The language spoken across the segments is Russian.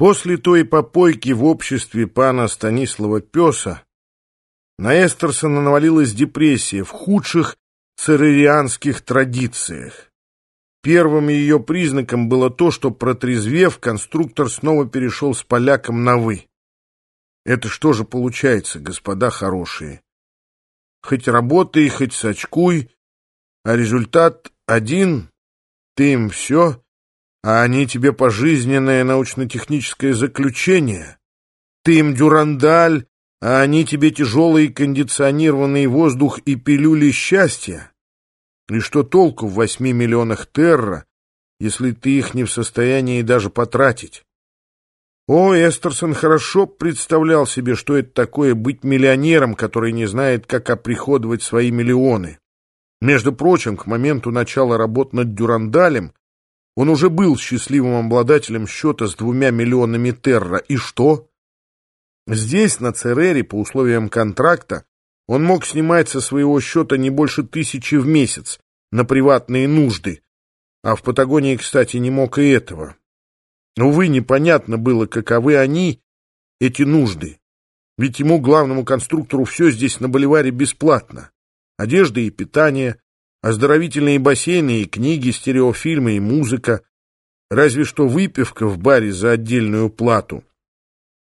После той попойки в обществе пана Станислава Песа на Эстерсона навалилась депрессия в худших церерианских традициях. Первым ее признаком было то, что, протрезвев, конструктор снова перешел с поляком на «вы». Это что же получается, господа хорошие? Хоть работай, хоть сочкуй, а результат один — ты им все, а они тебе пожизненное научно-техническое заключение. Ты им дюрандаль, а они тебе тяжелый кондиционированный воздух и пилюли счастья. И что толку в восьми миллионах терра, если ты их не в состоянии даже потратить? О, Эстерсон хорошо представлял себе, что это такое быть миллионером, который не знает, как оприходовать свои миллионы. Между прочим, к моменту начала работ над Дюрандалем он уже был счастливым обладателем счета с двумя миллионами терра. И что? Здесь, на Церере, по условиям контракта, он мог снимать со своего счета не больше тысячи в месяц на приватные нужды, а в Патагонии, кстати, не мог и этого. Увы, непонятно было, каковы они, эти нужды. Ведь ему, главному конструктору, все здесь на Боливаре бесплатно. Одежда и питание, оздоровительные бассейны и книги, стереофильмы и музыка. Разве что выпивка в баре за отдельную плату.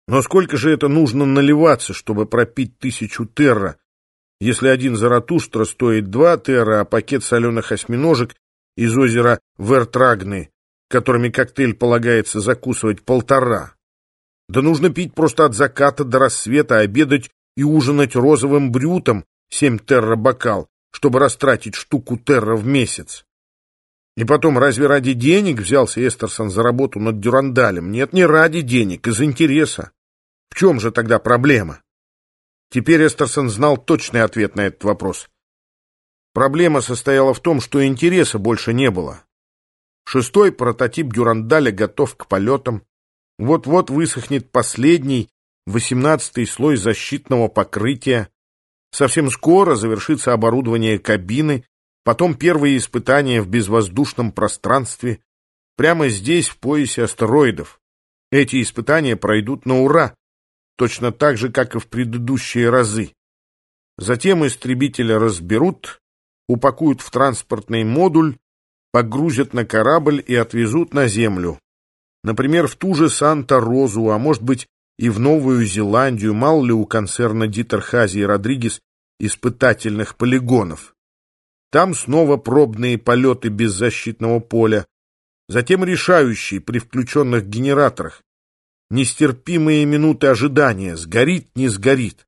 Но сколько же это нужно наливаться, чтобы пропить тысячу терра, если один заратуштра стоит два терра, а пакет соленых осьминожек из озера Вертрагны, которыми коктейль полагается закусывать полтора. Да нужно пить просто от заката до рассвета, обедать и ужинать розовым брютом, семь терра бокал, чтобы растратить штуку терра в месяц. И потом, разве ради денег взялся Эстерсон за работу над Дюрандалем? Нет, не ради денег, из интереса. В чем же тогда проблема? Теперь Эстерсон знал точный ответ на этот вопрос. Проблема состояла в том, что интереса больше не было. Шестой прототип Дюрандаля готов к полетам. Вот-вот высохнет последний, восемнадцатый слой защитного покрытия. Совсем скоро завершится оборудование кабины, потом первые испытания в безвоздушном пространстве, прямо здесь, в поясе астероидов. Эти испытания пройдут на ура точно так же, как и в предыдущие разы. Затем истребителя разберут, упакуют в транспортный модуль, погрузят на корабль и отвезут на Землю. Например, в ту же Санта-Розу, а может быть и в Новую Зеландию, мало ли у концерна Дитерхази и Родригес испытательных полигонов. Там снова пробные полеты без защитного поля, затем решающие при включенных генераторах, нестерпимые минуты ожидания, сгорит, не сгорит.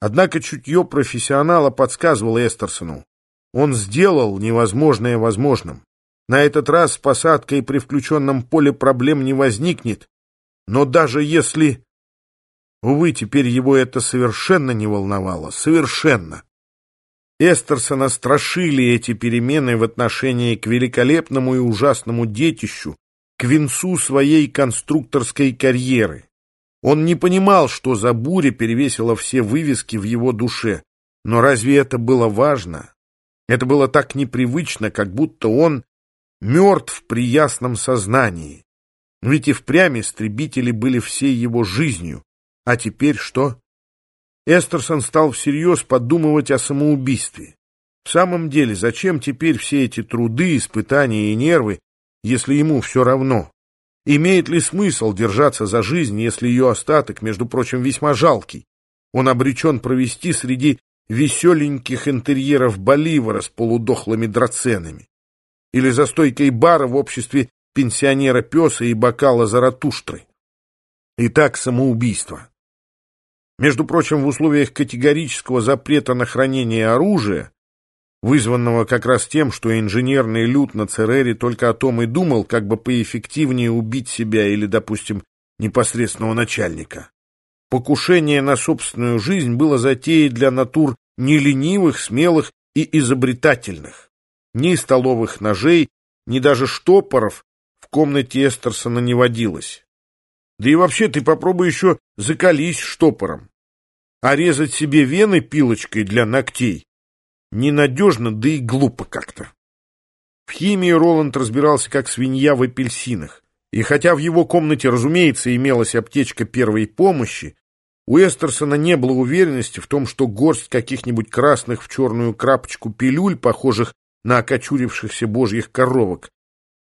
Однако чутье профессионала подсказывало Эстерсону. Он сделал невозможное возможным. На этот раз с посадкой при включенном поле проблем не возникнет, но даже если... Увы, теперь его это совершенно не волновало, совершенно. Эстерсона страшили эти перемены в отношении к великолепному и ужасному детищу, к венцу своей конструкторской карьеры. Он не понимал, что за буря перевесила все вывески в его душе. Но разве это было важно? Это было так непривычно, как будто он мертв при ясном сознании. Ведь и впрямь истребители были всей его жизнью. А теперь что? Эстерсон стал всерьез подумывать о самоубийстве. В самом деле, зачем теперь все эти труды, испытания и нервы, если ему все равно? Имеет ли смысл держаться за жизнь, если ее остаток, между прочим, весьма жалкий? Он обречен провести среди веселеньких интерьеров Боливара с полудохлыми драценами. Или за стойкой бара в обществе пенсионера-песа и бокала Заратуштры. Итак, самоубийство. Между прочим, в условиях категорического запрета на хранение оружия вызванного как раз тем, что инженерный люд на Церере только о том и думал, как бы поэффективнее убить себя или, допустим, непосредственного начальника. Покушение на собственную жизнь было затеей для натур не ленивых, смелых и изобретательных. Ни столовых ножей, ни даже штопоров в комнате Эстерсона не водилось. Да и вообще ты попробуй еще закались штопором. А резать себе вены пилочкой для ногтей Ненадежно, да и глупо как-то. В химии Роланд разбирался как свинья в апельсинах. И хотя в его комнате, разумеется, имелась аптечка первой помощи, у Эстерсона не было уверенности в том, что горсть каких-нибудь красных в черную крапочку пилюль, похожих на окочурившихся божьих коровок,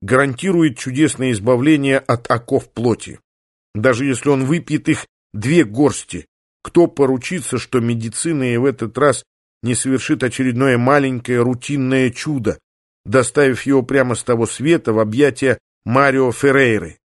гарантирует чудесное избавление от оков плоти. Даже если он выпьет их две горсти, кто поручится, что медицина и в этот раз не совершит очередное маленькое рутинное чудо, доставив его прямо с того света в объятия Марио Феррейры?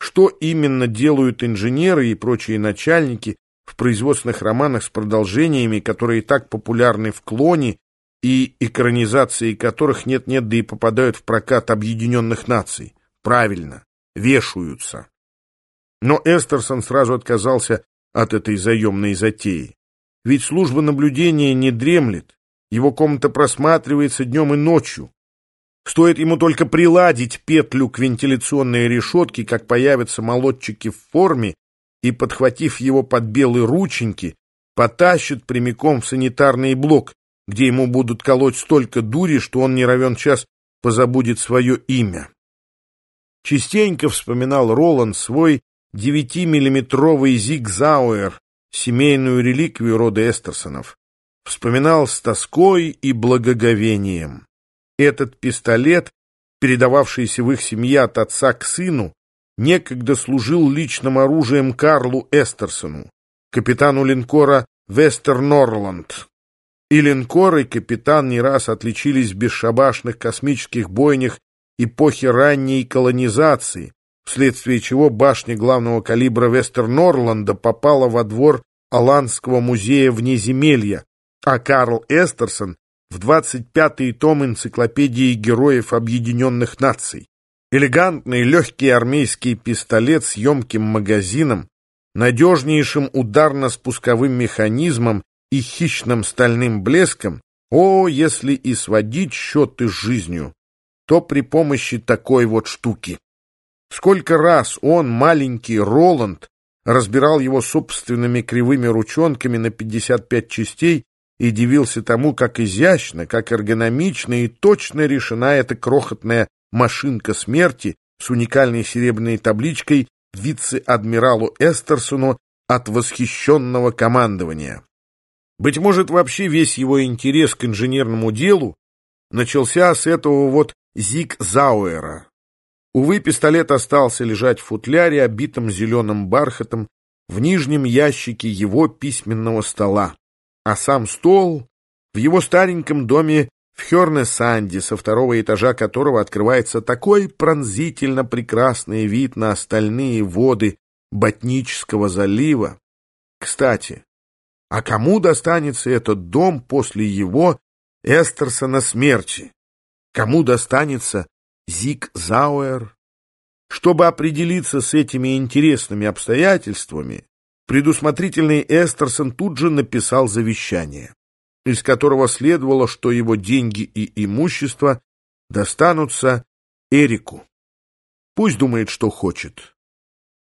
Что именно делают инженеры и прочие начальники в производственных романах с продолжениями, которые так популярны в клоне и экранизации которых нет-нет, да и попадают в прокат объединенных наций? Правильно, вешаются. Но Эстерсон сразу отказался от этой заемной затеи. Ведь служба наблюдения не дремлет, его комната просматривается днем и ночью. Стоит ему только приладить петлю к вентиляционной решетке, как появятся молодчики в форме, и, подхватив его под белые рученьки, потащат прямиком в санитарный блок, где ему будут колоть столько дури, что он не равен час позабудет свое имя. Частенько вспоминал Роланд свой девятимиллиметровый зигзауэр, семейную реликвию рода Эстерсонов, вспоминал с тоской и благоговением. Этот пистолет, передававшийся в их семье от отца к сыну, некогда служил личным оружием Карлу Эстерсону, капитану линкора «Вестернорланд». И линкор, и капитан не раз отличились в бесшабашных космических бойнях эпохи ранней колонизации, вследствие чего башня главного калибра Вестернорланда попала во двор Аланского музея внеземелья, а Карл Эстерсон в 25-й том энциклопедии героев Объединенных Наций. Элегантный легкий армейский пистолет с емким магазином, надежнейшим ударно-спусковым механизмом и хищным стальным блеском, о, если и сводить счеты с жизнью, то при помощи такой вот штуки. Сколько раз он, маленький Роланд, разбирал его собственными кривыми ручонками на 55 частей и дивился тому, как изящно, как эргономично и точно решена эта крохотная машинка смерти с уникальной серебряной табличкой вице-адмиралу Эстерсону от восхищенного командования. Быть может, вообще весь его интерес к инженерному делу начался с этого вот Зиг Зауэра, Увы, пистолет остался лежать в футляре, обитом зеленым бархатом, в нижнем ящике его письменного стола. А сам стол в его стареньком доме в Херне-Санде, со второго этажа которого открывается такой пронзительно прекрасный вид на остальные воды Ботнического залива. Кстати, а кому достанется этот дом после его Эстерсона смерти? Кому достанется Зиг Зауэр. Чтобы определиться с этими интересными обстоятельствами, предусмотрительный Эстерсон тут же написал завещание, из которого следовало, что его деньги и имущество достанутся Эрику. Пусть думает, что хочет.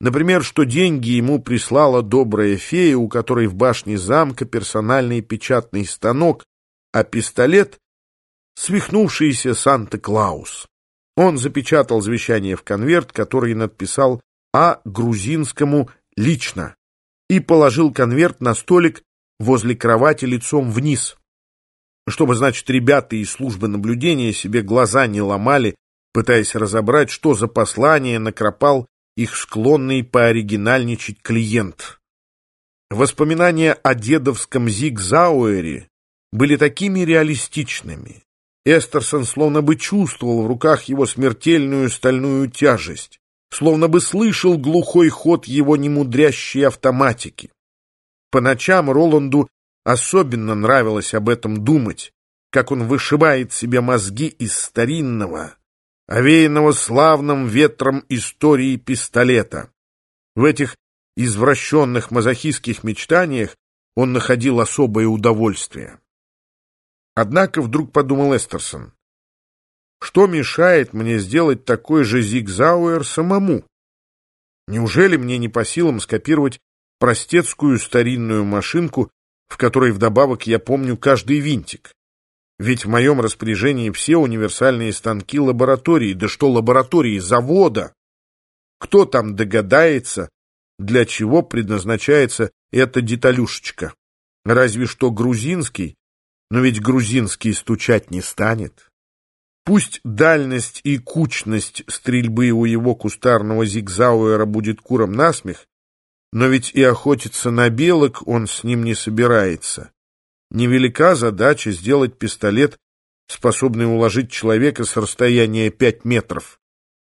Например, что деньги ему прислала добрая фея, у которой в башне замка персональный печатный станок, а пистолет — свихнувшийся Санта-Клаус. Он запечатал завещание в конверт, который надписал «А. Грузинскому лично» и положил конверт на столик возле кровати лицом вниз, чтобы, значит, ребята из службы наблюдения себе глаза не ломали, пытаясь разобрать, что за послание накропал их склонный пооригинальничать клиент. Воспоминания о дедовском Зигзауэре были такими реалистичными, Эстерсон словно бы чувствовал в руках его смертельную стальную тяжесть, словно бы слышал глухой ход его немудрящей автоматики. По ночам Роланду особенно нравилось об этом думать, как он вышибает себе мозги из старинного, овеянного славным ветром истории пистолета. В этих извращенных мазохистских мечтаниях он находил особое удовольствие. Однако вдруг подумал Эстерсон, что мешает мне сделать такой же зигзауэр самому? Неужели мне не по силам скопировать простецкую старинную машинку, в которой вдобавок я помню каждый винтик? Ведь в моем распоряжении все универсальные станки лаборатории, да что лаборатории, завода. Кто там догадается, для чего предназначается эта деталюшечка? Разве что грузинский, но ведь грузинский стучать не станет. Пусть дальность и кучность стрельбы у его кустарного зигзауэра будет куром насмех, но ведь и охотиться на белок он с ним не собирается. Невелика задача сделать пистолет, способный уложить человека с расстояния пять метров.